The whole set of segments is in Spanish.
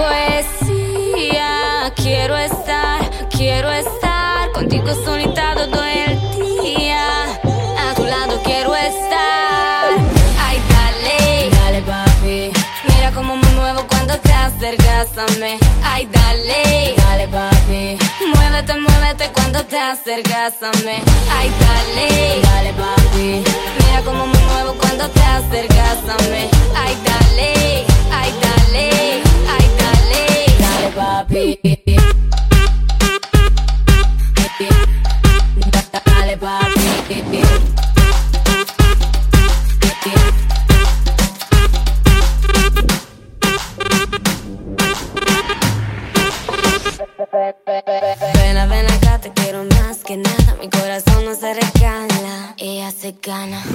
poesía. Quiero estar, quiero estar contigo solita todo el día. A tu lado quiero estar. Ay, dale, dale, papi. Mira cómo me muevo cuando te acercas a mí. Ay, dale, dale, papi. Muévete, muévete cuando te acercas a mí. Ay, dale, dale, papi. Mira cómo me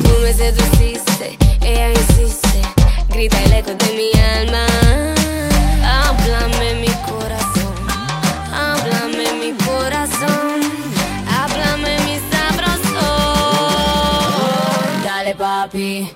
Tú me seduciste, ella insiste. Grita el eco de mi alma. Dale, papi.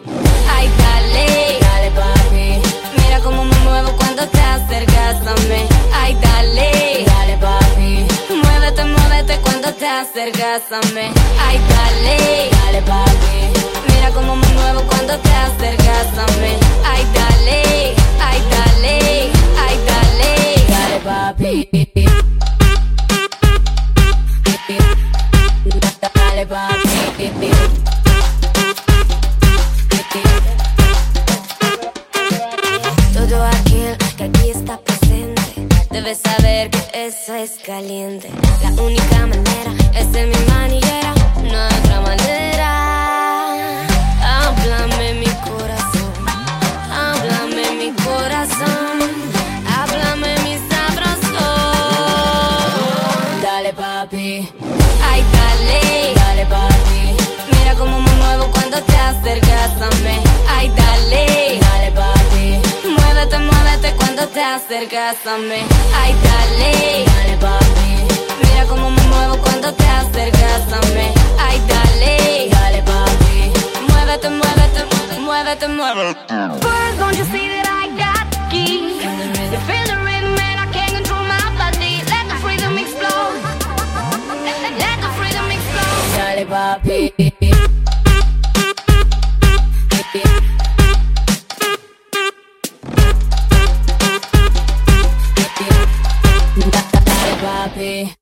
Ay, dale, dale, papi. Mira cómo me muevo cuando te acercas a mí. Ay, dale, dale, papi. Muévete, muévete cuando te acercas a mí. Ay, dale, dale, papi. Mira cómo me muevo cuando te acercas a mí. Ay, dale, ay, dale, ay, dale, dale, papi. Saber que eso es caliente. La única manera es ser mi manillera, no hay otra manera. Háblame mi corazón, háblame mi corazón, háblame mi sabroso. Dale papi, ay dale cuando te acercas a mí. Ay dale, dale papi. Mira cómo me muevo cuando te acercas a mí. Ay dale, dale papi. Muévete, muévete, muévete, muévete. First, don't you see that I got the key? You feel the rhythm and I can't control my body. Let the freedom explode. Let the freedom explode. Dale papi. happy.